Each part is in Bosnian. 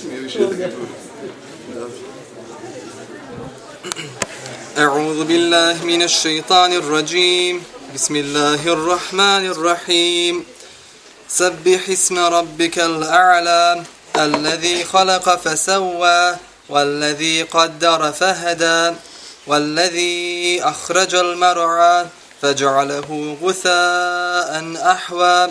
Smije više da أعوذ بالله من الشيطان الرجيم. بسم الله الرحمن الرحيم. سبح اسم ربك الأعلى الذي خلق فسوى والذي قدر فهدى والذي أخرج المرعى فجعله غثاء أحوى.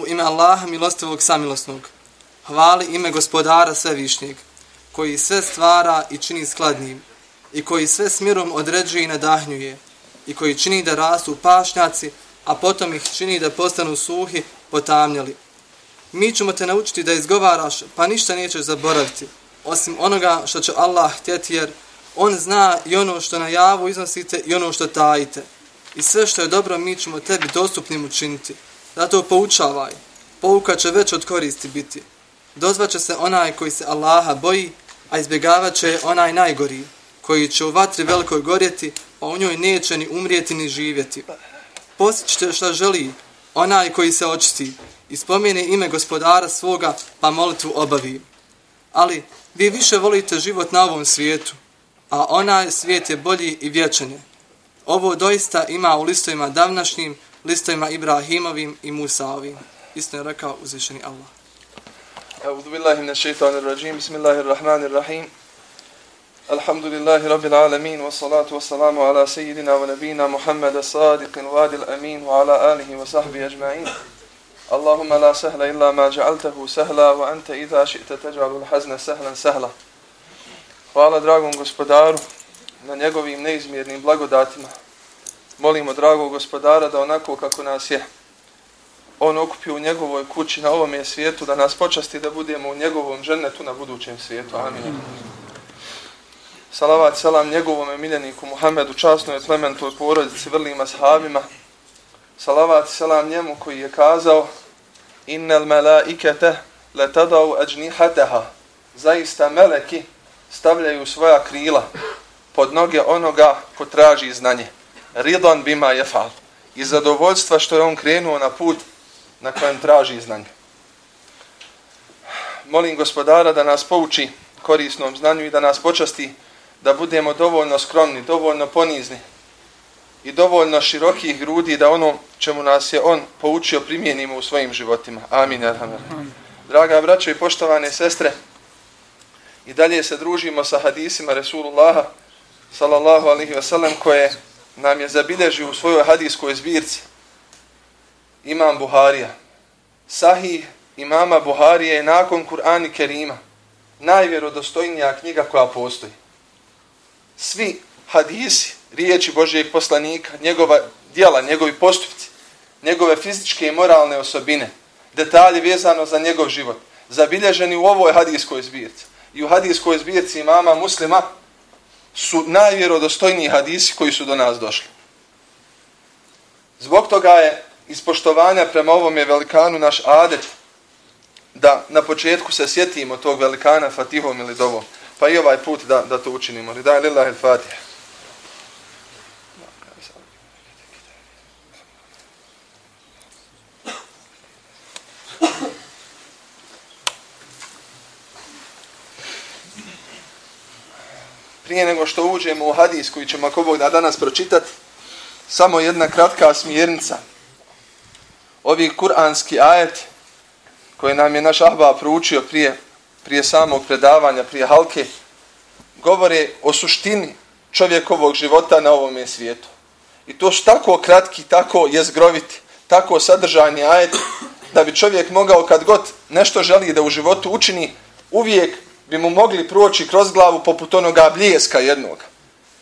U ime Allaha milostivog samilosnog, hvali ime gospodara svevišnjeg, koji sve stvara i čini skladnim, i koji sve smirom određuje i nadahnjuje, i koji čini da rastu pašnjaci, a potom ih čini da postanu suhi, potamnjali. Mi ćemo te naučiti da izgovaraš, pa ništa nećeš zaboraviti, osim onoga što će Allah htjeti, jer On zna i ono što na javu iznosite i ono što tajite. I sve što je dobro mi ćemo tebi dostupnim učiniti. Zato poučavaj. Pouka će već od koristi biti. Dozvaće se onaj koji se Allaha boji, a izbjegavat će onaj najgoriji, koji će u vatri velikoj gorjeti, a u njoj neće ni umrijeti ni živjeti. Posjećite šta želi onaj koji se očisti i spomene ime gospodara svoga, pa molitvu obavi. Ali vi više volite život na ovom svijetu, a onaj svijet je bolji i vječan je. Ovo doista ima u listovima davnašnjim, listovima Ibrahimovim i Musaovim. Isto je rekao uzvišeni Allah. أعوذ بالله من الشيطان الرجيم بسم الله الرحمن الرحيم الحمد لله رب العالمين والصلاة والسلام على سيدنا ونبينا محمد الصادق الوعد الأمين وعلى آله وصحبه أجمعين اللهم لا سهل إلا ما جعلته سهلا وأنت إذا شئت تجعل الحزن سهلا سهلا Hvala dragom gospodaru na njegovim neizmjernim blagodatima. Molimo dragog gospodara da onako kako nas je on okupio u njegovoj kući na ovom svijetu, da nas počasti da budemo u njegovom žennetu na budućem svijetu. Amin. Salavat selam njegovom miljeniku Muhammedu, časnoj plementoj porodici, vrlima sahabima. Salavat selam njemu koji je kazao Innel melaikete letadau ajnihateha. Zaista meleki stavljaju svoja krila pod noge onoga ko traži znanje. Ridon bima jefal. I zadovoljstva što je on krenuo na put na kojem traži znanje. Molim gospodara da nas pouči korisnom znanju i da nas počasti da budemo dovoljno skromni, dovoljno ponizni i dovoljno širokih grudi da ono čemu nas je on poučio primijenimo u svojim životima. Amin. Amin. Draga braćo i poštovane sestre, I dalje se družimo sa hadisima Resulullaha sallallahu alaihi ve sellem koje nam je zabilježio u svojoj hadijskoj zbirci Imam Buharija. Sahih imama Buharija je nakon Kur'ani Kerima najvjerodostojnija knjiga koja postoji. Svi hadisi, riječi Božijeg poslanika, njegova dijela, njegovi postupci, njegove fizičke i moralne osobine, detalji vezano za njegov život, zabilježeni u ovoj hadijskoj zbirci i u hadijskoj zbirci imama muslima su najvjerodostojniji hadisi koji su do nas došli. Zbog toga je ispoštovanja prema ovom je velikanu naš adet da na početku se sjetimo tog velikana Fatihom ili dovom. Pa i ovaj put da, da to učinimo. Ridaj lillahi al-Fatih. Prije nego što uđemo u hadis koji ćemo ako Bog da danas pročitati, samo jedna kratka smjernica. Ovi kuranski ajet koje nam je naš Ahba proučio prije, prije samog predavanja, prije halke, govore o suštini čovjekovog života na ovom svijetu. I to su tako kratki, tako jezgroviti, tako sadržajni ajet, da bi čovjek mogao kad god nešto želi da u životu učini, uvijek bi mu mogli proći kroz glavu poput onoga bljeska jednog,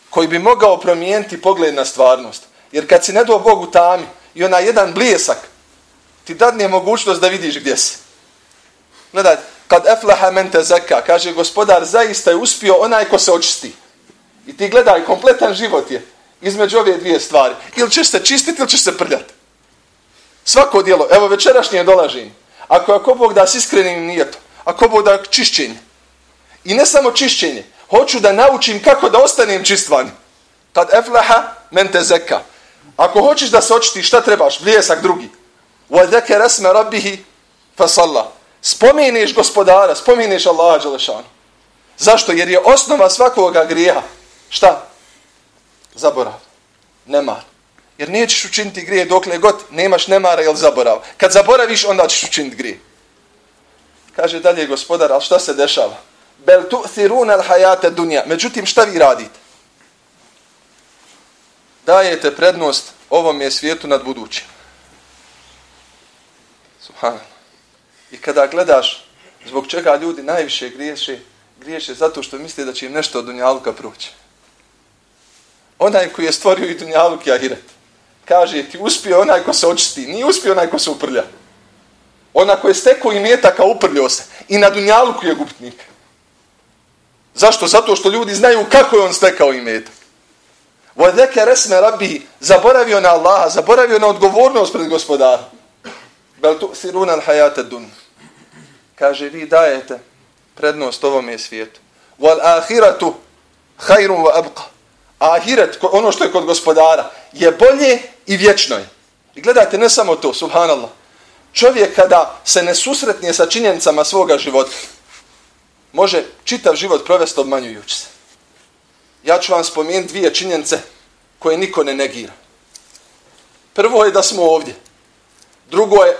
koji bi mogao promijeniti pogled na stvarnost. Jer kad si ne do Bogu tami i onaj jedan bljesak, ti dadne mogućnost da vidiš gdje si. Gledaj, kad eflaha mente zeka, kaže gospodar, zaista je uspio onaj ko se očisti. I ti gledaj, kompletan život je između ove dvije stvari. Ili ćeš se čistiti ili ćeš se prljati. Svako dijelo, evo večerašnje dolažim. Ako, ako Bog da s iskrenim nijetom, ako Bog da čišćenje. I ne samo čišćenje, hoću da naučim kako da ostanem čistvan. Kad eflaha mente zeka. Ako hoćeš da se očitiš, šta trebaš? Bljesak drugi. Wa zeke resme rabbihi fasalla. Spomeniš gospodara, spomeniš Allaha Đelešanu. Zašto? Jer je osnova svakoga grijeha. Šta? Zaborav. Nemar. Jer nećeš učiniti grije dokle god nemaš nemara ili zaborav. Kad zaboraviš, onda ćeš učiniti grije. Kaže dalje gospodar, ali šta se dešava? Bel tu'thiruna al-hayata dunja. Međutim, šta vi radite? Dajete prednost ovom je svijetu nad budućim. Subhanallah. I kada gledaš zbog čega ljudi najviše griješe, griješe zato što misle da će im nešto od dunjaluka proći. Onaj koji je stvorio i dunjaluk i ahiret. Kaže ti uspio onaj ko se očisti, nije uspio onaj ko se uprlja. Ona ko je stekao i metaka uprljio se. I na dunjaluku je guptnik. Zašto? Zato što ljudi znaju kako je on stekao imetak. Vodeke resme rabbi zaboravio na Allaha, zaboravio na odgovornost pred gospodarom. Bel tu siruna al hayata dun. Kaže, vi dajete prednost ovome svijetu. Wal ahiratu khairun wa abqa. Ahiret, ono što je kod gospodara, je bolje i vječno je. I gledajte, ne samo to, subhanallah. Čovjek kada se ne susretnije sa činjenicama svoga života, može čitav život provesti obmanjujući se. Ja ću vam spomenuti dvije činjenice koje niko ne negira. Prvo je da smo ovdje. Drugo je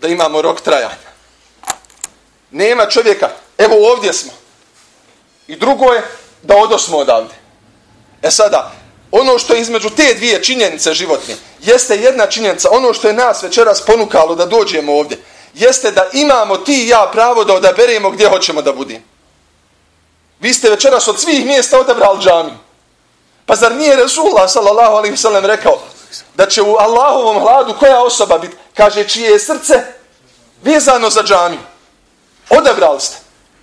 da imamo rok trajanja. Nema čovjeka, evo ovdje smo. I drugo je da odosmo odavde. E sada, ono što je između te dvije činjenice životne, jeste jedna činjenica, ono što je nas večeras ponukalo da dođemo ovdje, jeste da imamo ti i ja pravo da odaberemo gdje hoćemo da budemo. Vi ste večeras od svih mjesta odabrali džamiju. Pa zar nije Resulullah sallallahu alaihi sallam rekao da će u Allahovom hladu koja osoba biti? Kaže, čije je srce vezano za džamiju. Odabrali ste.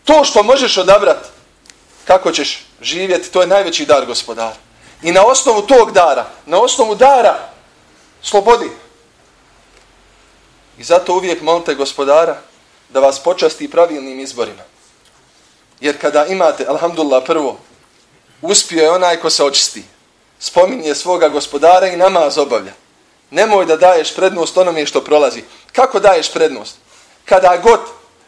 To što možeš odabrati, kako ćeš živjeti, to je najveći dar gospodara. I na osnovu tog dara, na osnovu dara slobodi. I zato uvijek molite gospodara da vas počasti pravilnim izborima. Jer kada imate, alhamdulillah, prvo, uspio je onaj ko se očisti. Spominje svoga gospodara i namaz obavlja. Nemoj da daješ prednost onome što prolazi. Kako daješ prednost? Kada god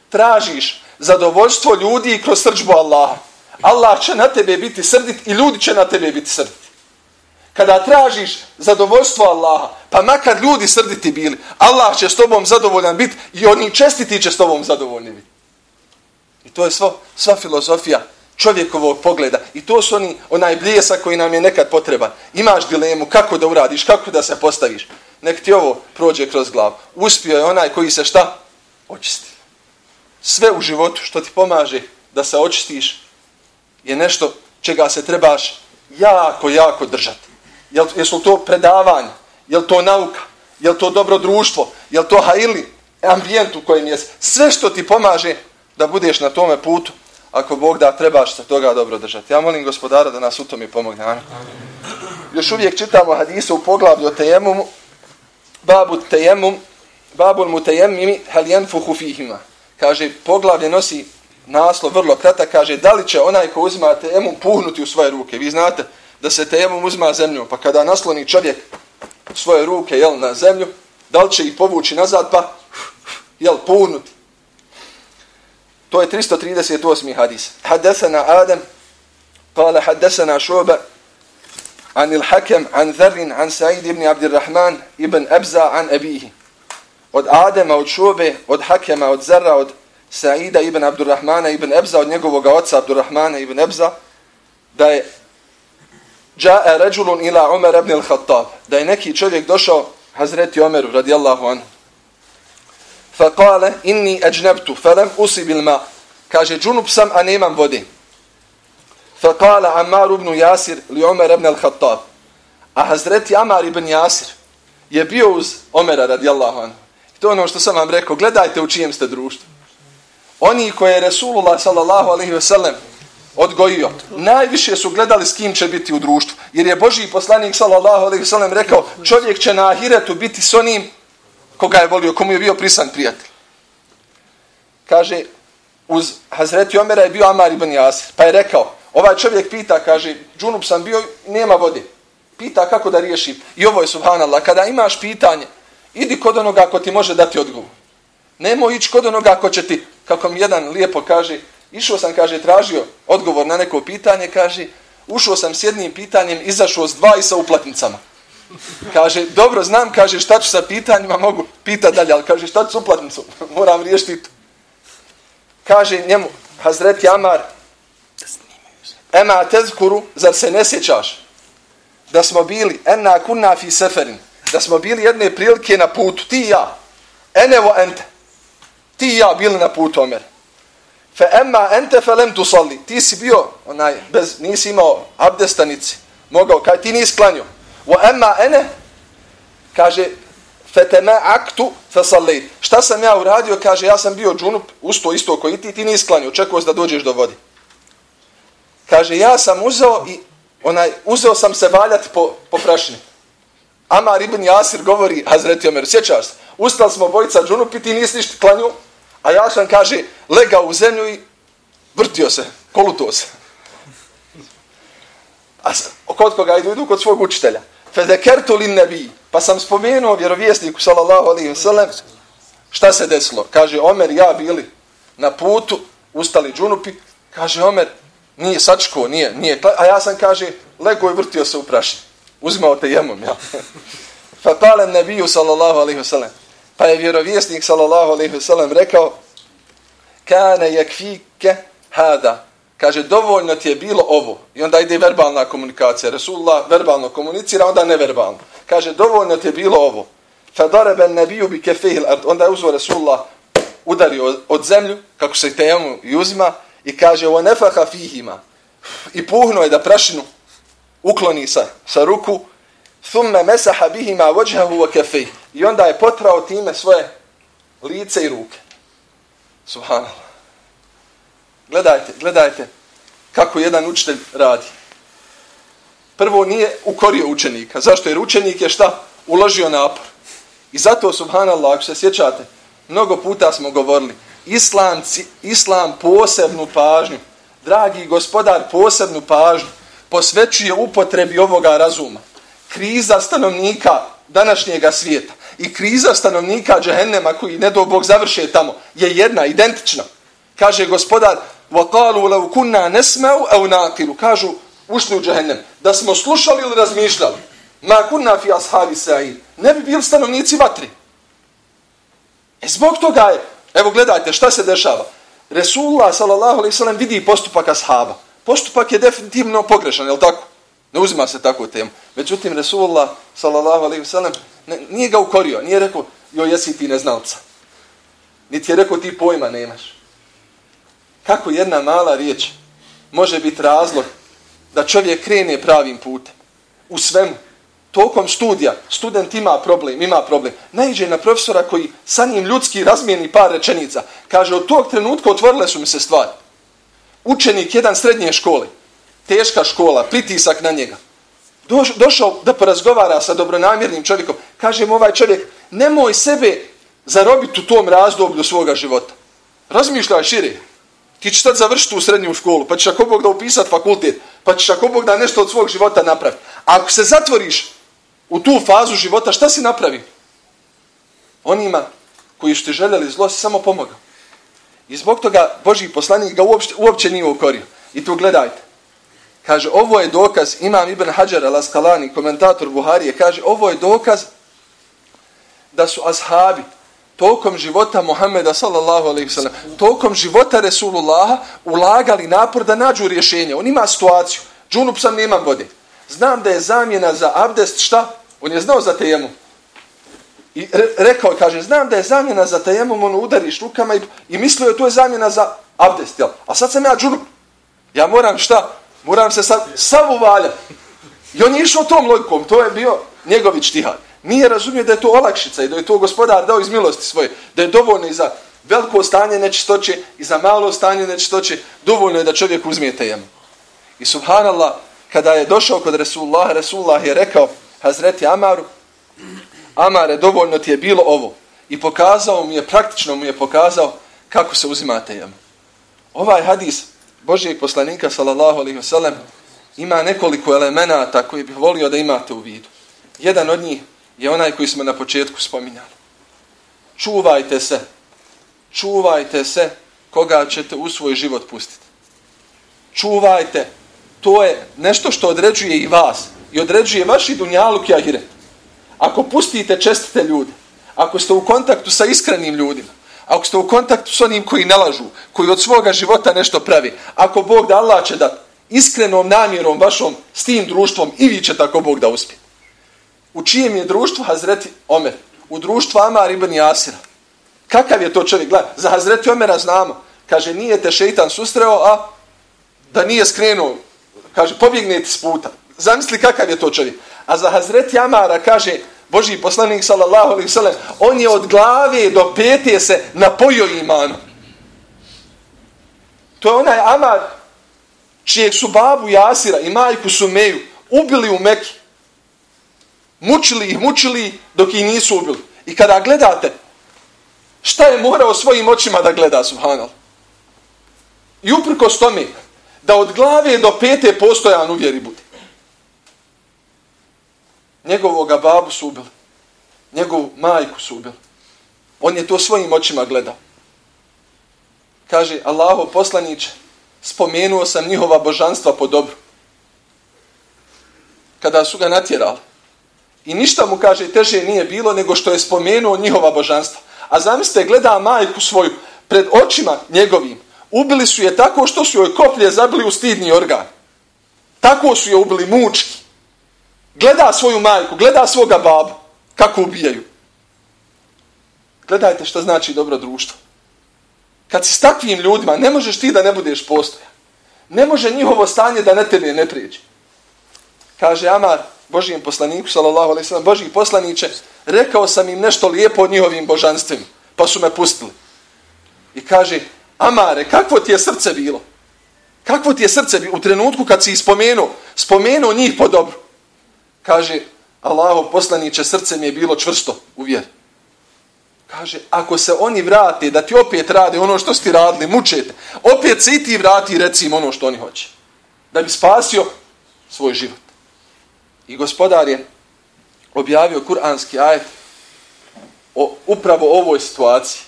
tražiš zadovoljstvo ljudi kroz srđbu Allaha. Allah će na tebe biti srdit i ljudi će na tebe biti srditi. Kada tražiš zadovoljstvo Allaha, pa makar ljudi srditi bili, Allah će s tobom zadovoljan biti i oni čestiti će s tobom zadovoljni biti. I to je svo, sva filozofija čovjekovog pogleda. I to su oni, onaj bljesak koji nam je nekad potreban. Imaš dilemu kako da uradiš, kako da se postaviš. Nek ti ovo prođe kroz glavu. Uspio je onaj koji se šta? Očisti. Sve u životu što ti pomaže da se očistiš je nešto čega se trebaš jako, jako držati. Jel, jesu to predavanje? Jel to nauka? Jel to dobro društvo? Jel to haili? Ambijent u kojem je sve što ti pomaže da budeš na tome putu, ako Bog da, trebaš se toga dobro držati. Ja molim gospodara da nas u tome pomogne. Amin. Još uvijek čitamo hadisu u poglavlju o tejemumu, babu tejemum, babul mu tejemimi halijen fuhu fihima. Kaže, poglavlje nosi naslov vrlo kratak, kaže, da li će onaj ko uzima tejemum puhnuti u svoje ruke? Vi znate da se tejemum uzma zemlju, pa kada nasloni čovjek svoje ruke jel, na zemlju, da li će ih povući nazad, pa jel, puhnuti? To je 338. hadis. Haddesana Adem, kala haddesana Šoba, عن الحكم عن ذر عن سعيد بن عبد الرحمن ابن أبزا عن أبيه od Adema, od Šobe, od Hakema, od Zerra, od Saida ibn Abdurrahmana ibn Ebza, od njegovog oca Abdurrahmana ibn Ebza, da je Ja'a rajulun ila Umar ibn al-Khattab. Da je neki čovjek došao Hazreti Omeru radijallahu anhu. Fa qala inni ajnabtu falam usib al-ma. Kaže džunup sam a nemam vode. Fa qala Ammar ibn Yasir li Umar ibn al-Khattab. A Hazreti Ammar ibn Yasir je bio uz Omera radijallahu anhu. I to ono što sam vam rekao, gledajte u čijem ste društvu. Oni koje je Resulullah sallallahu alaihi ve sellem odgojio. Najviše su gledali s kim će biti u društvu. Jer je Božiji poslanik sallallahu alejhi ve sellem rekao čovjek će na ahiretu biti s onim koga je volio, komu je bio prisan prijatelj. Kaže, uz Hazreti Omera je bio Amar ibn Jasir. Pa je rekao, ovaj čovjek pita, kaže, džunup sam bio, nema vode. Pita kako da riješim. I ovo je subhanallah, kada imaš pitanje, idi kod onoga ko ti može dati odgovor. Nemoj ići kod onoga ko će ti, kako mi jedan lijepo kaže, Išao sam, kaže, tražio odgovor na neko pitanje, kaže, ušao sam s jednim pitanjem, izašao s dva i sa uplatnicama. Kaže, dobro, znam, kaže, šta ću sa pitanjima, mogu pita dalje, ali kaže, šta ću s uplatnicom? Moram riješiti to. Kaže njemu, Hazreti Amar, Ema tezkuru, zar se ne sjećaš? Da smo bili, enna kunna fi seferin, da smo bili jedne prilike na putu, ti i ja, enevo ente, ti i ja bili na putu, Omer fa emma ente falam tusalli. Ti si bio onaj bez nisi imao abdestanici mogao kaj ti nisi klanio. Wa emma ene kaže fetema aktu fa šta sam ja uradio? Kaže ja sam bio džunup usto isto koji ti ti nisi klanio. Čekao da dođeš do vode. Kaže ja sam uzeo i onaj uzeo sam se valjati po po prašini. Amar ibn Jasir govori Hazreti Omer sjećaš se? Ustali smo bojica džunup i ti nisi ništa klanio. A ja sam, kaže, legao u zemlju i vrtio se, kolutuo se. A kod koga idu, idu kod svog učitelja. Fedekertu lin nebi. Pa sam spomenuo vjerovjesniku, sallallahu alaihi wa sallam, šta se desilo. Kaže, Omer ja bili na putu, ustali džunupi. Kaže, Omer, nije sačko, nije, nije. A ja sam, kaže, legao i vrtio se u prašnje. Uzmao te jemom, ja. Fa talem nebiju, sallallahu alaihi wa sallam. Pa je vjerovjesnik sallallahu alejhi ve sellem rekao: "Kana yakfike hada." Kaže dovoljno ti je bilo ovo. I onda ide verbalna komunikacija. Resulullah verbalno komunicira, onda neverbalno. Kaže dovoljno ti je bilo ovo. Fa daraba an-nabiyyu bi kaffihi al-ard. Onda uzvo Resulullah udari od zemlju kako se tejemu i uzima i kaže wa nafaha fihima. I puhno je da prašinu ukloni sa, sa ruku Thumma mesaha bihima wajhahu wa kaffayhi i onda je potrao time svoje lice i ruke. Subhanallah. Gledajte gledajte kako jedan učitelj radi. Prvo nije ukorio učenika. Zašto? Jer učenik je šta? Uložio napor. I zato subhanallah ako se sjećate mnogo puta smo govorili islam islam posebnu pažnju dragi gospodar posebnu pažnju posvećuje upotrebi ovoga razuma kriza stanovnika današnjega svijeta i kriza stanovnika džehennema koji ne do Bog završe tamo je jedna, identična. Kaže gospodar وَقَالُوا لَوْ كُنَّا نَسْمَوْ أَوْ نَاقِرُ Kažu, ušli u džehennem, da smo slušali ili razmišljali. Ma kunna fi ashabi sa'id. Ne bi bili stanovnici vatri. E zbog toga je, evo gledajte šta se dešava. Resulullah sallallahu alaihi sallam vidi postupak ashaba. Postupak je definitivno pogrešan, je li tako? Ne uzima se tako temu. Međutim, Resulullah, sallallahu alaihi wasallam, nije ga ukorio. Nije rekao, joj, jesi ti neznalca. Niti je rekao, ti pojma nemaš. Kako jedna mala riječ može biti razlog da čovjek krene pravim putem? U svemu. Tokom studija, student ima problem, ima problem. Najđe na profesora koji sa njim ljudski razmijeni par rečenica. Kaže, od tog trenutka otvorile su mi se stvari. Učenik jedan srednje škole, teška škola, pritisak na njega. Doš, došao da porazgovara sa dobronamjernim čovjekom. Kaže mu ovaj čovjek, nemoj sebe zarobiti u tom razdoblju svoga života. Razmišljaj šire. Ti ćeš sad završiti u srednju školu, pa ćeš ako Bog da upisati fakultet, pa ćeš ako Bog da nešto od svog života napraviti. Ako se zatvoriš u tu fazu života, šta si napravi? Onima koji su ti željeli zlo, si samo pomogao. I zbog toga Boži poslanik ga uopšte, uopće nije ukorio. I tu gledajte. Kaže, ovo je dokaz, imam Ibn Hajar al-Askalani, komentator Buharije, kaže, ovo je dokaz da su ashabi tokom života Muhammeda sallallahu alaihi sallam, tokom života Resulullaha ulagali napor da nađu rješenje. On ima situaciju. Džunup sam, nemam vode. Znam da je zamjena za abdest, šta? On je znao za tejemu. I re, rekao, kaže, znam da je zamjena za tejemum, ono udariš rukama i, i mislio je to je zamjena za abdest, jel? A sad sam ja džunup. Ja moram šta? Moram se sad sav uvaljati. I on je išao tom logikom, to je bio njegov tihar. Nije razumio da je to olakšica i da je to gospodar dao iz milosti svoje, da je dovoljno i za veliko stanje nečistoće i za malo stanje nečistoće, dovoljno je da čovjek uzmije tejemu. I subhanallah, kada je došao kod Resulullah, Resulullah je rekao Hazreti Amaru, Amare, dovoljno ti je bilo ovo. I pokazao mu je, praktično mu je pokazao kako se uzima tejemu. Ovaj hadis Božijeg poslanika, sallallahu alaihi wasallam, ima nekoliko elemenata koji bih volio da imate u vidu. Jedan od njih je onaj koji smo na početku spominjali. Čuvajte se, čuvajte se koga ćete u svoj život pustiti. Čuvajte, to je nešto što određuje i vas i određuje vaši i dunjaluk i ahiret. Ako pustite čestite ljude, ako ste u kontaktu sa iskrenim ljudima, ako ste u kontaktu s onim koji ne lažu, koji od svoga života nešto pravi, ako Bog da Allah će da iskrenom namjerom vašom s tim društvom i vi će tako Bog da uspije. U čijem je društvu Hazreti Omer? U društvu Amar ibn Jasira. Kakav je to čovjek? Gledaj, za Hazreti Omera znamo. Kaže, nije te šeitan sustreo, a da nije skrenuo. Kaže, pobjegnete s puta. Zamisli kakav je to čovjek. A za Hazreti Amara kaže, Boži poslanik sallallahu alaihi sallam, on je od glave do pete se napojio imanom. To je onaj Amar čijeg su babu Jasira i majku Sumeju ubili u Meki. Mučili ih, mučili dok ih nisu ubili. I kada gledate, šta je morao svojim očima da gleda, subhanal? I uprkos tome, da od glave do pete postojan u vjeri bude. Njegovoga babu su ubili. Njegovu majku su ubili. On je to svojim očima gledao. Kaže, Allaho poslaniće, spomenuo sam njihova božanstva po dobru. Kada su ga natjerali. I ništa mu, kaže, teže nije bilo nego što je spomenuo njihova božanstva. A zamislite, gleda majku svoju pred očima njegovim. Ubili su je tako što su joj koplje zabili u stidni organ. Tako su je ubili mučki. Gleda svoju majku, gleda svoga babu. Kako ubijaju. Gledajte što znači dobro društvo. Kad si s takvim ljudima, ne možeš ti da ne budeš postoja. Ne može njihovo stanje da na tebe ne prijeđe. Kaže Amar, Božijem poslaniku, sallallahu alaihi sallam, Božiji poslaniće, rekao sam im nešto lijepo o njihovim božanstvima, pa su me pustili. I kaže, Amare, kakvo ti je srce bilo? Kakvo ti je srce bilo u trenutku kad si ih spomenuo, spomenuo njih po dobru? Kaže, Allaho poslaniće, srce mi je bilo čvrsto u vjeri. Kaže, ako se oni vrate, da ti opet rade ono što ste radili, mučete, opet se i ti vrati recimo, reci ono što oni hoće. Da bi spasio svoj život. I gospodar je objavio kuranski ajet o upravo ovoj situaciji.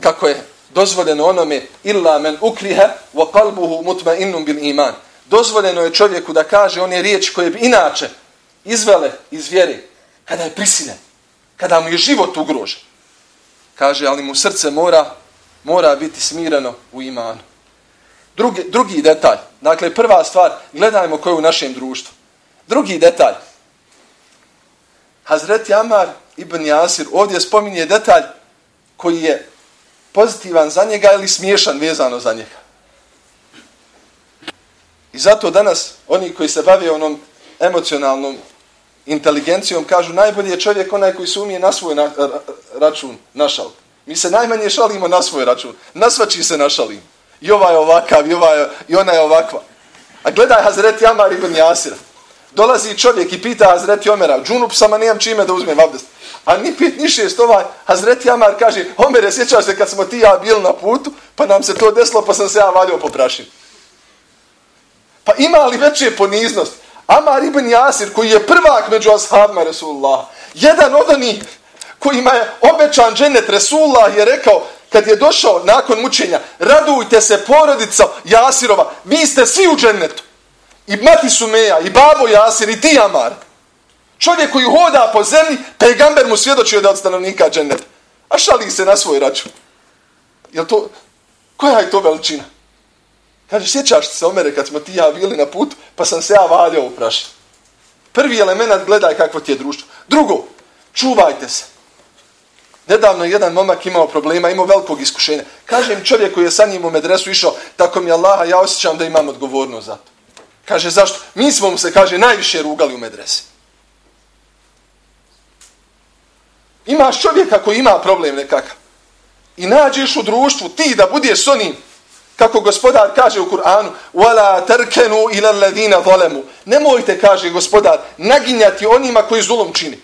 Kako je dozvoljeno onome illa men ukriha wa qalbuhu mutma'innun bil iman. Dozvoljeno je čovjeku da kaže one riječi koje bi inače izvele iz vjere kada je prisiljen, kada mu je život ugrožen kaže, ali mu srce mora, mora biti smireno u imanu. Drugi, drugi detalj, dakle prva stvar, gledajmo koje u našem društvu. Drugi detalj, Hazreti Amar ibn Jasir ovdje spominje detalj koji je pozitivan za njega ili smiješan vezano za njega. I zato danas oni koji se bave onom emocionalnom inteligencijom kažu najbolji je čovjek onaj koji se umije na svoj na, račun našal. Mi se najmanje šalimo na svoj račun. Na svači se našalimo. I ova je ovakav, i, ova je, i ona je ovakva. A gledaj Hazreti Amar ibn Jasira. Dolazi čovjek i pita Hazreti Omera, džunup sama nijem čime da uzmem abdest. A ni pet, ni šest ovaj, Hazreti Amar kaže, Omere, sjećaš se kad smo ti ja bili na putu, pa nam se to desilo, pa sam se ja valio po prašinu. Pa ima li veće poniznost? Amar ibn Jasir, koji je prvak među ashabima Resulullah, jedan od onih kojima je obećan dženet Resulullah je rekao, kad je došao nakon mučenja, radujte se porodica Jasirova, vi ste svi u džennetu. I mati Sumeja, i babo Jasir, i ti Amar. Čovjek koji hoda po zemlji, pegamber mu svjedočio da od stanovnika dženeta. A šali se na svoj račun. Jel to, koja je to veličina? Kaže, sjećaš se Omere kad smo ti ja bili na putu, pa sam se ja valjao u praši. Prvi element gledaj kakvo ti je društvo. Drugo, čuvajte se. Nedavno jedan momak imao problema, imao velikog iskušenja. Kaže im čovjek koji je sa njim u medresu išao, tako mi Allaha, ja osjećam da imam odgovornost za to. Kaže, zašto? Mi smo mu se, kaže, najviše rugali u medresi. Imaš čovjeka koji ima problem nekakav. I nađeš u društvu ti da budeš s onim, kako gospodar kaže u Kur'anu, وَلَا تَرْكَنُوا إِلَا الَّذِينَ ظَلَمُوا Nemojte, kaže gospodar, naginjati onima koji zulom čini.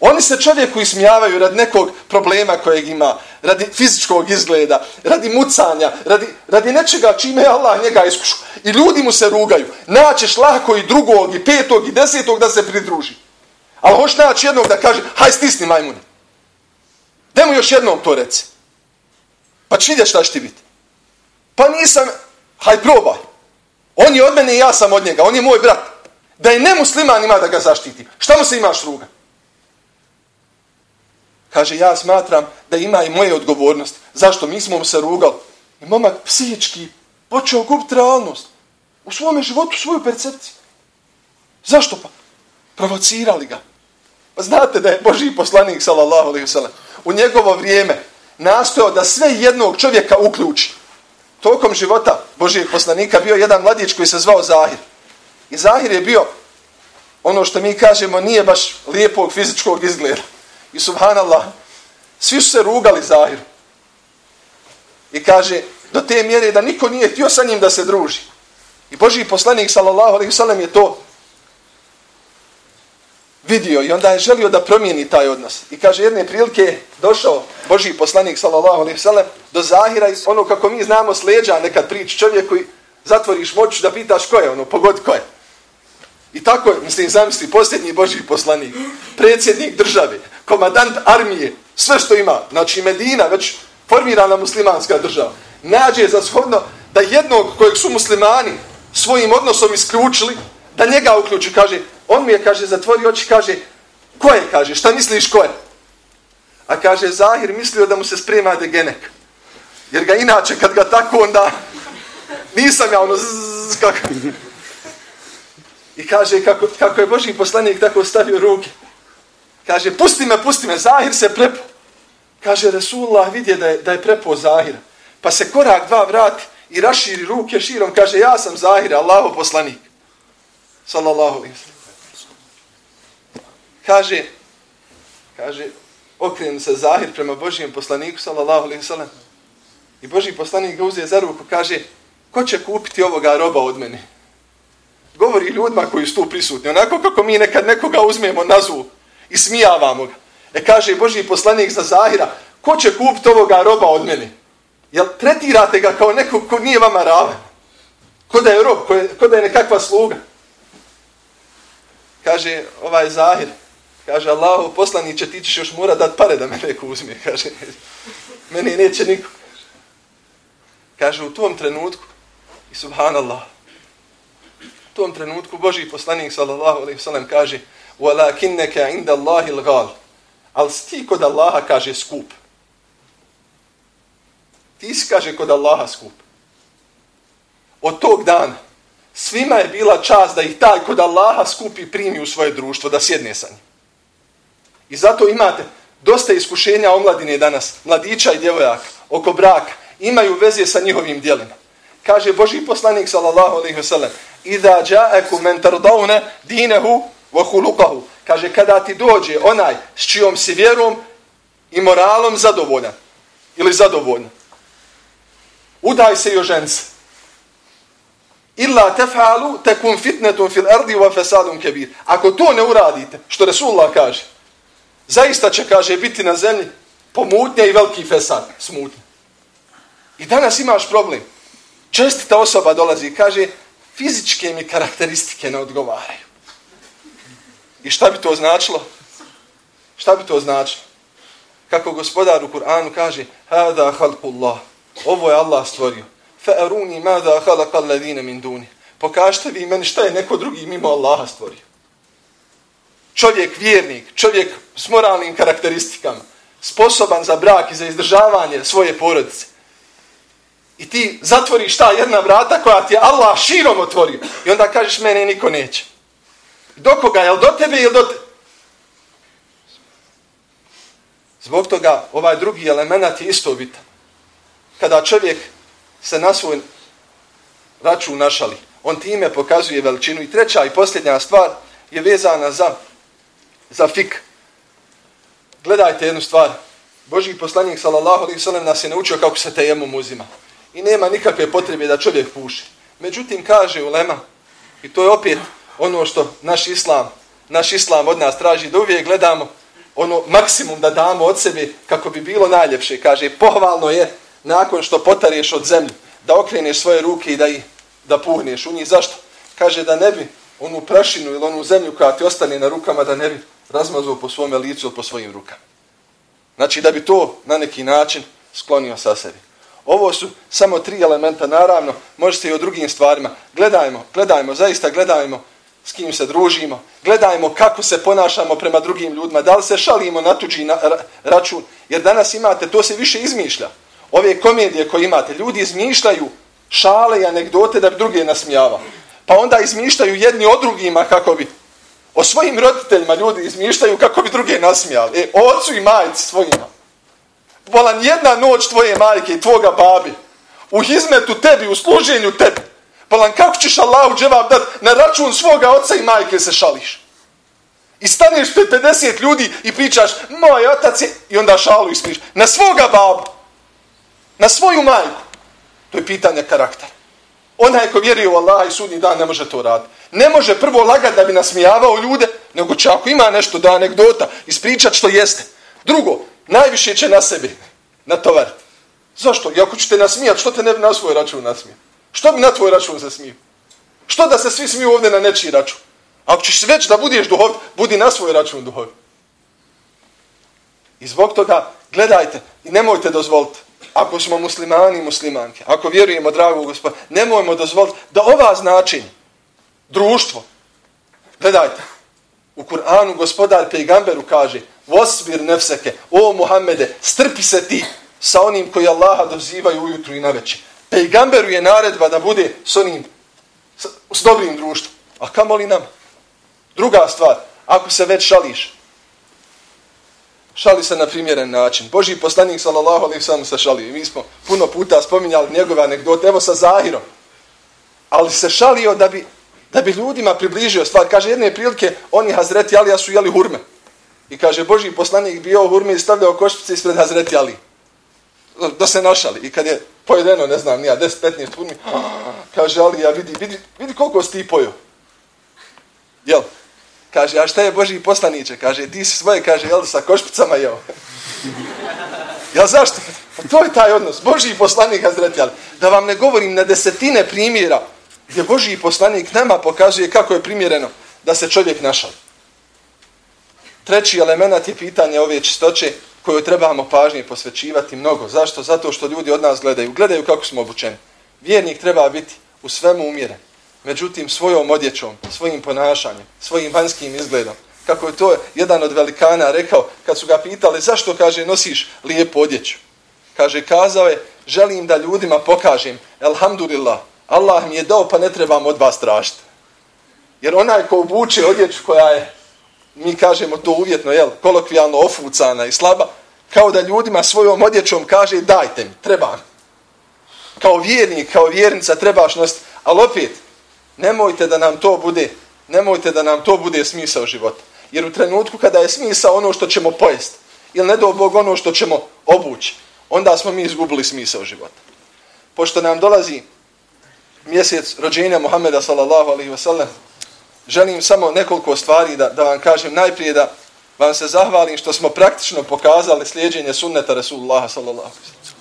Oni se čovjeku ismijavaju radi nekog problema kojeg ima, radi fizičkog izgleda, radi mucanja, radi, radi nečega čime je Allah njega iskušao. I ljudi mu se rugaju. Naćeš lahko i drugog, i petog, i desetog da se pridruži. Ali hoš naći jednog da kaže, haj stisni majmune. Demo još jednom to reci. Pa će vidjeti šta će ti biti. Pa nisam, haj probaj. On je od mene i ja sam od njega, on je moj brat. Da je nemusliman ima da ga zaštiti. Šta mu se imaš ruga? Kaže, ja smatram da ima i moje odgovornosti. Zašto? Mi smo mu se rugali. I momak psihički počeo gubiti realnost. U svome životu, svoju percepciju. Zašto pa? Provocirali ga. Pa znate da je Boži poslanik, sallallahu alaihi sallam, u njegovo vrijeme nastojao da sve jednog čovjeka uključi. Tokom života Božijeg poslanika bio jedan mladić koji se zvao Zahir. I Zahir je bio, ono što mi kažemo, nije baš lijepog fizičkog izgleda. I subhanallah, svi su se rugali Zahiru. I kaže, do te mjere da niko nije htio sa njim da se druži. I Boži poslanik, sallallahu alaihi sallam, je to vidio i onda je želio da promijeni taj odnos. I kaže, jedne prilike došao Boži poslanik, sallallahu alaihi sallam, do Zahira i ono kako mi znamo sleđa nekad prič čovjeku i zatvoriš moć da pitaš ko je, ono, pogod ko je. I tako je, mislim, zamisli, posljednji Boži poslanik, predsjednik države, komadant armije, sve što ima, znači Medina, već formirana muslimanska država, nađe za shodno da jednog kojeg su muslimani svojim odnosom isključili, da njega uključi, kaže, on mi je, kaže, zatvori oči, kaže, ko je, kaže, šta misliš ko je? A kaže, Zahir mislio da mu se sprema degenek. Jer ga inače, kad ga tako onda, nisam ja ono, zzz, kako... I kaže, kako, kako je Boži poslanik tako stavio ruke, Kaže, pusti me, pusti me, Zahir se prepo. Kaže, Resulullah vidje da je, da je prepo Zahira. Pa se korak dva vrati i raširi ruke širom. Kaže, ja sam Zahir, Allaho poslanik. Sallallahu alaihi Kaže, kaže, okrenu se Zahir prema Božijem poslaniku, sallallahu alaihi sallam. I Božji poslanik ga uzije za ruku, kaže, ko će kupiti ovoga roba od mene? Govori ljudima koji su tu prisutni. Onako kako mi nekad nekoga uzmemo na zub i smijavamo ga. E kaže Boži poslanik za Zahira, ko će kupiti ovoga roba od mene? Jel tretirate ga kao nekog ko nije vama raven? Ko da je rob, ko, je, ko da je nekakva sluga? Kaže ovaj Zahir, kaže Allah, poslaniće, ti ćeš još mora dat pare da me neko uzme. Kaže, meni neće niko. Kaže, u tom trenutku, i subhanallah, u tom trenutku Boži poslanik, sallallahu alaihi sallam, kaže, وَلَكِنَّكَ عِنْدَ اللَّهِ الْغَالِ Ali ti kod Allaha kaže skup. Ti si kaže kod Allaha skup. Od tog dana svima je bila čast da ih taj kod Allaha skupi primi u svoje društvo, da sjedne sa njim. I zato imate dosta iskušenja omladine danas, mladića i djevojaka, oko braka, imaju veze sa njihovim dijelima. Kaže Boži poslanik, sallallahu alaihi wa sallam, Iza ja'aku men dinehu wa vahulukahu. Kaže, kada ti dođe onaj s čijom si vjerom i moralom zadovoljan. Ili zadovoljan. Udaj se i oženci. Illa tef'alu tekun fitnetun fil ardi wa fesadun kebir. Ako to ne uradite, što Resulullah kaže, zaista će, kaže, biti na zemlji pomutnja i veliki fesad, smutnja. I danas imaš problem. Čestita osoba dolazi i kaže, fizičke mi karakteristike ne odgovaraju. I šta bi to značilo? Šta bi to značilo? Kako gospodar u Kur'anu kaže Hada halkullah. Ovo je Allah stvorio. فَأَرُونِي مَاذَا خَلَقَ الَّذِينَ مِنْ دُونِ. Pokažite vi meni šta je neko drugi mimo Allaha stvorio. Čovjek vjernik, čovjek s moralnim karakteristikama, sposoban za brak i za izdržavanje svoje porodice. I ti zatvoriš ta jedna vrata koja ti je Allah širom otvorio. I onda kažeš, mene niko neće. Do koga? Jel do tebe ili do te? Zbog toga ovaj drugi element je isto bitan. Kada čovjek se na svoj račun našali, on time pokazuje veličinu. I treća i posljednja stvar je vezana za, za fik. Gledajte jednu stvar. Božji poslanik sallallahu alaihi sallam nas je naučio kako se tejemom uzima. I nema nikakve potrebe da čovjek puši. Međutim, kaže ulema, i to je opet ono što naš islam, naš islam od nas traži, da uvijek gledamo ono maksimum da damo od sebe kako bi bilo najljepše. Kaže, pohvalno je nakon što potareš od zemlje, da okreneš svoje ruke i da ih da puhneš u njih. Zašto? Kaže da ne bi onu prašinu ili onu zemlju koja ti ostane na rukama da ne bi razmazao po svome licu ili po svojim rukama. Znači da bi to na neki način sklonio sa sebi. Ovo su samo tri elementa, naravno, možete i o drugim stvarima. Gledajmo, gledajmo, zaista gledajmo s kim se družimo, gledajmo kako se ponašamo prema drugim ljudima, da li se šalimo na tuđi na, ra, račun, jer danas imate, to se više izmišlja. Ove komedije koje imate, ljudi izmišljaju šale i anegdote da bi druge nasmijava. Pa onda izmišljaju jedni od drugima kako bi o svojim roditeljima ljudi izmišljaju kako bi druge nasmijali. E, ocu i majci svojima. Volan jedna noć tvoje majke i tvoga babi u hizmetu tebi, u služenju tebi. Volan kako ćeš Allahu dževab dat na račun svoga oca i majke se šališ. I staneš pred 50 ljudi i pričaš moj otac je i onda šalu ispriš. Na svoga babu. Na svoju majku. To je pitanje karaktera. Onaj ko vjeruje u Allah i sudnji dan ne može to raditi. Ne može prvo lagati da bi nasmijavao ljude, nego će ako ima nešto da anegdota ispričat što jeste. Drugo, najviše će na sebi natovariti. Zašto? I ako ćete nasmijat, što te ne bi na svoj račun nasmijat? Što bi na tvoj račun se smiju? Što da se svi smiju ovdje na nečiji račun? Ako ćeš već da budeš duhov, budi na svoj račun duhov. I zbog toga gledajte i nemojte dozvoliti ako smo muslimani i muslimanke, ako vjerujemo, drago gospod, nemojmo dozvoliti da ova značin, društvo, gledajte, u Kur'anu gospodar pejgamberu kaže, vosbir nefseke, o Muhammede, strpi se ti sa onim koji Allaha dozivaju ujutru i navečer." Pejgamberu je naredba da bude s onim, s, s dobrim društvom. A kamoli nam? Druga stvar, ako se već šališ, šali se na primjeren način. Boži poslanik sallallahu alejhi ve sellem se šalio. Mi smo puno puta spominjali njegove anegdote evo sa Zahirom. Ali se šalio da bi da bi ljudima približio stvar. Kaže jedne prilike oni Hazreti Alija su jeli hurme. I kaže Boži poslanik bio u hurme i stavljao košpice ispred Hazreti Ali. Da se našali. I kad je pojedeno, ne znam, nija 10-15 hurmi, kaže Ali, ja vidi, vidi, vidi koliko si ti pojio. Jel? Kaže, a šta je Boži poslaniće? Kaže, ti si svoje, kaže, jel sa košpicama jeo? ja zašto? Pa to je taj odnos. Boži poslanik, Hazreti Ali. Da vam ne govorim na desetine primjera gdje Boži poslanik nama pokazuje kako je primjereno da se čovjek našao. Treći element je pitanje ove čistoće koju trebamo pažnje posvećivati mnogo. Zašto? Zato što ljudi od nas gledaju. Gledaju kako smo obučeni. Vjernik treba biti u svemu umjeren međutim svojom odjećom, svojim ponašanjem, svojim vanjskim izgledom. Kako je to jedan od velikana rekao, kad su ga pitali zašto, kaže, nosiš lijepu odjeću. Kaže, kazao je, želim da ljudima pokažem, elhamdulillah, Allah mi je dao pa ne trebam od vas tražiti. Jer onaj ko obuče odjeću koja je, mi kažemo to uvjetno, jel, kolokvijalno ofucana i slaba, kao da ljudima svojom odjećom kaže dajte mi, trebam. Kao vjernik, kao vjernica trebaš nositi. Ali opet, Nemojte da nam to bude, nemojte da nam to bude smisao života. Jer u trenutku kada je smisao ono što ćemo pojesti, ili ne do Bog ono što ćemo obući, onda smo mi izgubili smisao života. Pošto nam dolazi mjesec rođenja Muhammeda sallallahu alaihi wa sallam, želim samo nekoliko stvari da, da vam kažem. Najprije da vam se zahvalim što smo praktično pokazali slijedženje sunneta Rasulullah sallallahu alaihi wa sallam.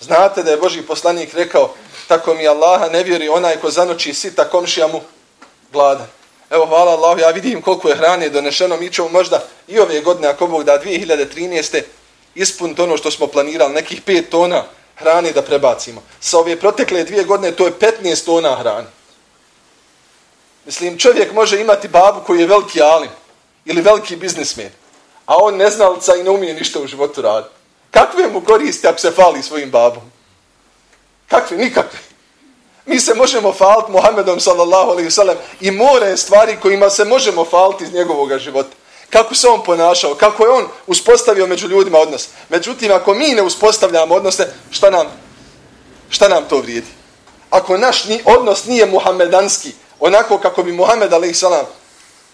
Znate da je Boži poslanik rekao tako mi Allaha ne vjeri onaj ko zanoči sita komšija mu glada. Evo, hvala Allahu, ja vidim koliko je hrane donešeno, mi ćemo možda i ove godine, ako Bog da 2013. ispuniti ono što smo planirali, nekih 5 tona hrane da prebacimo. Sa ove protekle dvije godine to je 15 tona hrane. Mislim, čovjek može imati babu koji je veliki alim ili veliki biznismen, a on ne znalca i ne umije ništa u životu raditi. Kakve mu koristi ako se fali svojim babom? Kakve? Nikakve. Mi se možemo faliti Muhammedom sallallahu alaihi sallam i more stvari kojima se možemo faliti iz njegovog života. Kako se on ponašao, kako je on uspostavio među ljudima odnos. Međutim, ako mi ne uspostavljamo odnose, šta nam, šta nam to vrijedi? Ako naš ni, odnos nije muhammedanski, onako kako bi Muhammed a.s.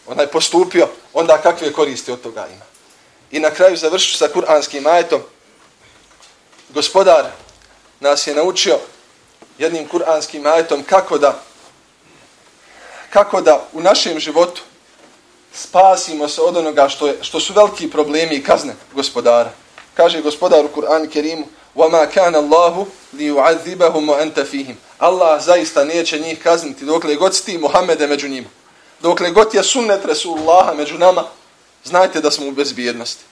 onaj postupio, onda kakve koristi od toga ima. I na kraju završu sa kuranskim ajetom Gospodar nas je naučio jednim kuranskim ajetom kako da kako da u našem životu spasimo se od onoga što, je, što su veliki problemi i kazne gospodara. Kaže gospodar u Kur'anu Kerimu وَمَا كَانَ اللَّهُ لِيُعَذِّبَهُمْ وَأَنْتَ فِيهِمْ Allah zaista neće njih kazniti dokle god si ti Muhammede među njima. Dokle god je sunnet Resulullaha među nama, znajte da smo u bezbjednosti.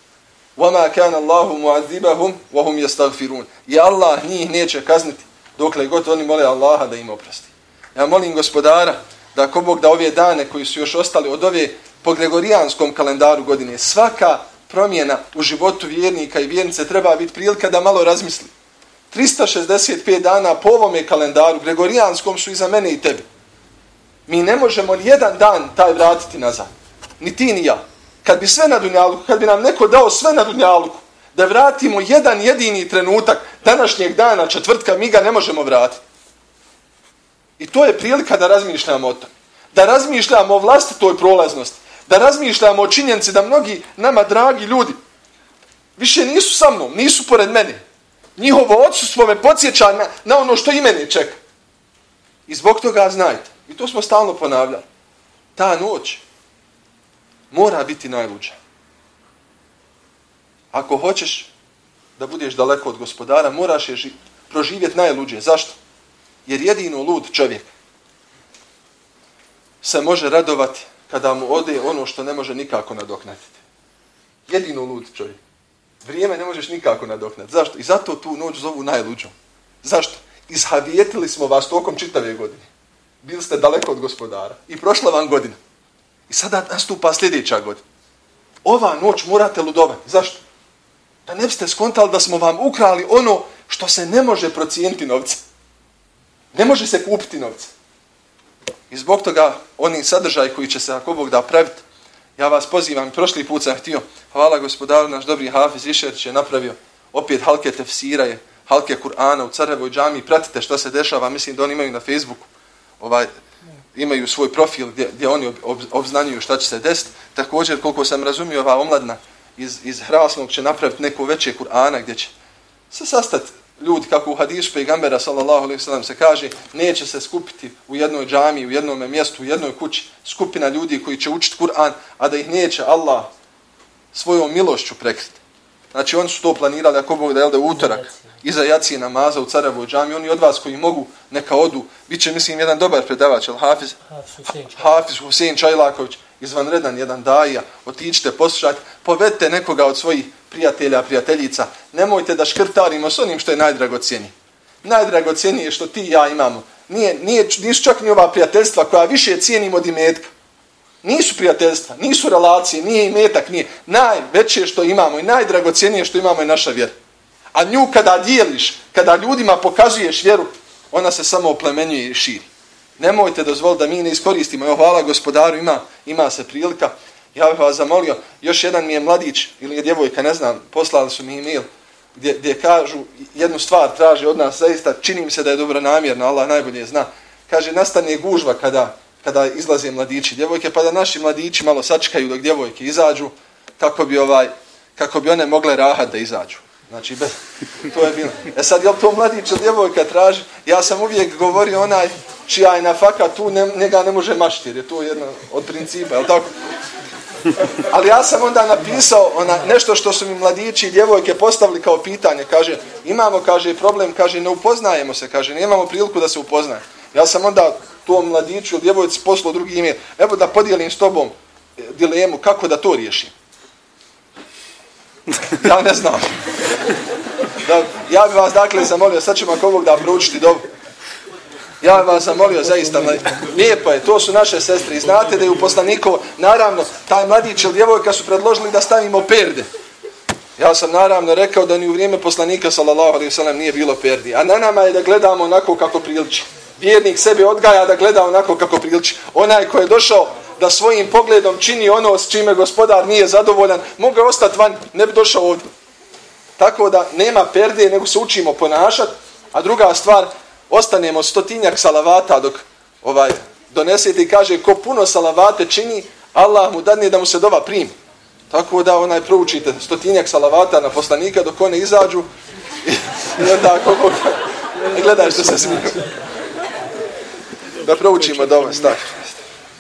وَمَا كَانَ اللَّهُ مُعَذِّبَهُمْ وَهُمْ يَسْتَغْفِرُونَ I Allah njih neće kazniti dokle god oni mole Allaha da im oprosti. Ja molim gospodara da ako Bog da ove dane koji su još ostali od ove po gregorijanskom kalendaru godine, svaka promjena u životu vjernika i vjernice treba biti prilika da malo razmisli. 365 dana po ovome kalendaru, gregorijanskom su i za mene i tebe. Mi ne možemo ni jedan dan taj vratiti nazad. Ni ti ni ja. Kad bi sve na dunjaluku, kad bi nam neko dao sve na dunjaluku, da vratimo jedan jedini trenutak današnjeg dana, četvrtka, mi ga ne možemo vratiti. I to je prilika da razmišljamo o tom. Da razmišljamo o vlastitoj prolaznosti. Da razmišljamo o činjenci da mnogi nama dragi ljudi više nisu sa mnom, nisu pored mene. Njihovo odsustvo me podsjeća na, na ono što i mene čeka. I zbog toga znajte, i to smo stalno ponavljali, ta noć mora biti najluđa. Ako hoćeš da budeš daleko od gospodara, moraš je proživjeti najluđe. Zašto? Jer jedino lud čovjek se može radovati kada mu ode ono što ne može nikako nadoknatiti. Jedino lud čovjek. Vrijeme ne možeš nikako nadoknati. Zašto? I zato tu noć zovu najluđom. Zašto? Izhavijetili smo vas tokom čitave godine. Bili ste daleko od gospodara. I prošla vam godina. I sada nastupa sljedeća godina. Ova noć morate ludovati. Zašto? Da ne biste skontali da smo vam ukrali ono što se ne može procijeniti novce. Ne može se kupiti novce. I zbog toga oni sadržaj koji će se ako Bog da praviti, ja vas pozivam, prošli put sam htio, hvala gospodaru, naš dobri Hafiz Išerić je napravio opet halke tefsira je, halke Kur'ana u Carevoj džami, pratite što se dešava, mislim da oni imaju na Facebooku, ovaj, imaju svoj profil gdje, gdje oni ob, obznanjuju šta će se desiti. Također, koliko sam razumio, ova omladna iz, iz Hrasnog će napraviti neko veće Kur'ana gdje će se sastati ljudi kako u hadisu pegambera, sallallahu alaihi sallam, se kaže neće se skupiti u jednoj džamii u jednom mjestu u jednoj kući skupina ljudi koji će učiti Kur'an a da ih neće Allah svojom milošću prekriti znači oni su to planirali ako Bog da je utorak iza jacije namaza u Carevoj džami oni od vas koji mogu neka odu biće mislim jedan dobar predavač al Hafiz Hafiz Husein Čajlaković izvanredan jedan daja, otičite, poslušajte, povedite nekoga od svojih prijatelja, prijateljica, nemojte da škrtarimo s onim što je najdragocijenije. Najdragocijenije što ti i ja imamo. Nije, nije, nisu čak ni ova prijateljstva koja više cijenimo od imetka. Nisu prijateljstva, nisu relacije, nije imetak, nije. Najveće što imamo i najdragocijenije što imamo je naša vjera. A nju kada dijeliš, kada ljudima pokazuješ vjeru, ona se samo oplemenjuje i širi. Nemojte dozvoliti da mi ne iskoristimo. Evo, hvala gospodaru, ima, ima se prilika. Ja bih vas zamolio, još jedan mi je mladić ili je djevojka, ne znam, poslali su mi e-mail gdje, gdje kažu jednu stvar, traže od nas, zaista čini mi se da je dobro namjerno, Allah najbolje zna. Kaže, nastane gužva kada, kada izlaze mladići djevojke, pa da naši mladići malo sačekaju dok djevojke izađu, kako bi, ovaj, kako bi one mogle rahat da izađu. Znači, bez, to je bilo. E sad, jel to mladić od djevojka traži? Ja sam uvijek govorio onaj, čija je na faka tu, ne, njega ne može mašiti, jer je to jedno od principa, je tako? Ali ja sam onda napisao ona, nešto što su mi mladići i djevojke postavili kao pitanje. Kaže, imamo, kaže, problem, kaže, ne upoznajemo se, kaže, nemamo priliku da se upoznajemo. Ja sam onda tom mladiću ili djevojci poslao drugi ime, evo da podijelim s tobom e, dilemu, kako da to riješim. Ja ne znam. Da, ja bih vas dakle zamolio, sad ćemo ako ovog da proučiti dobro. Ja vas zamolio zaista, lijepo je, to su naše sestre. I znate da je u poslaniku, naravno, taj mladić ili djevojka su predložili da stavimo perde. Ja sam naravno rekao da ni u vrijeme poslanika sallallahu alejhi ve sellem nije bilo perdi. A na nama je da gledamo onako kako priliči. Vjernik sebe odgaja da gleda onako kako priliči. Onaj ko je došao da svojim pogledom čini ono s čime gospodar nije zadovoljan, mogu ostati van, ne bi došao ovdje. Tako da nema perde, nego se učimo ponašati. A druga stvar, ostanemo stotinjak salavata dok ovaj donesete i kaže ko puno salavate čini, Allah mu dadne da mu se dova primi. Tako da onaj proučite stotinjak salavata na poslanika dok one izađu i onda kako gledaj što se smije Da proučimo da ovaj stav.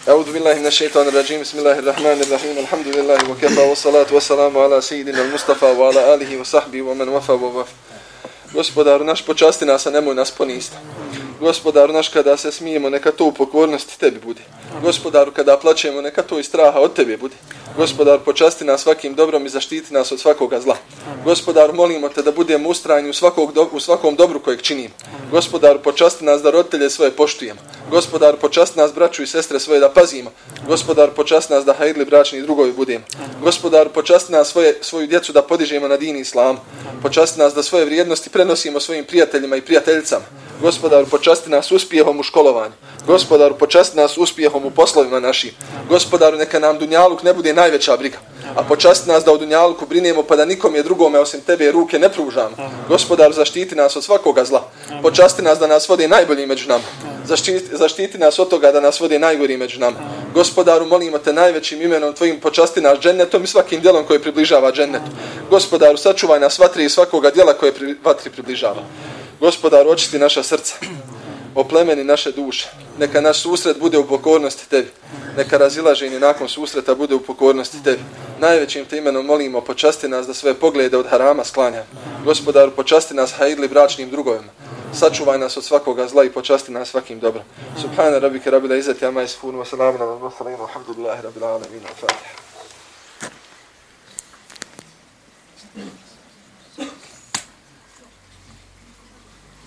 أعوذ بالله من الشيطان الرجيم بسم الله الرحمن الرحيم الحمد لله وكفى والصلاة والسلام على سيدنا المصطفى وعلى آله وصحبه ومن وفى ووفى Gospodaru naš počasti nas, a nemoj nas ponista. Gospodaru naš kada se smijemo, neka to u pokornosti tebi bude. Gospodaru kada plaćemo, neka to i straha od tebe bude. Gospodar, počasti nas svakim dobrom i zaštiti nas od svakoga zla. Gospodar, molimo te da budemo ustrajni u, svakog do, u svakom dobru kojeg činimo. Gospodar, počasti nas da roditelje svoje poštujemo. Gospodar, počasti nas braću i sestre svoje da pazimo. Gospodar, počasti nas da hajdli bračni i drugovi budemo. Gospodar, počasti nas svoje, svoju djecu da podižemo na din islam. Počasti nas da svoje vrijednosti prenosimo svojim prijateljima i prijateljicama. Gospodaru, počasti nas uspjehom u školovanju. Gospodaru, počasti nas uspjehom u poslovima našim. Gospodaru, neka nam dunjaluk ne bude najveća briga. A počasti nas da u dunjaluku brinemo pa da nikom je drugome osim tebe ruke ne pružamo. Gospodar, zaštiti nas od svakoga zla. Počasti nas da nas vode najbolji među nama. Zaštiti, zaštiti nas od toga da nas vode najgori među nama. Gospodaru, molimo te najvećim imenom tvojim počasti nas džennetom i svakim djelom koji približava džennetu. Gospodaru, sačuvaj nas vatri i svakoga djela koje pri, vatri približava. Gospodar, očisti naša srca, oplemeni naše duše. Neka naš susret bude u pokornosti tebi. Neka razilaženje nakon susreta bude u pokornosti tebi. Najvećim te imenom molimo, počasti nas da sve poglede od harama sklanja. Gospodar, počasti nas hajidli bračnim drugovima. Sačuvaj nas od svakoga zla i počasti nas svakim dobrom. Subhana rabike rabila izati ama isfunu wa salamu ala wa alhamdulillahi rabila alamin. Fatiha.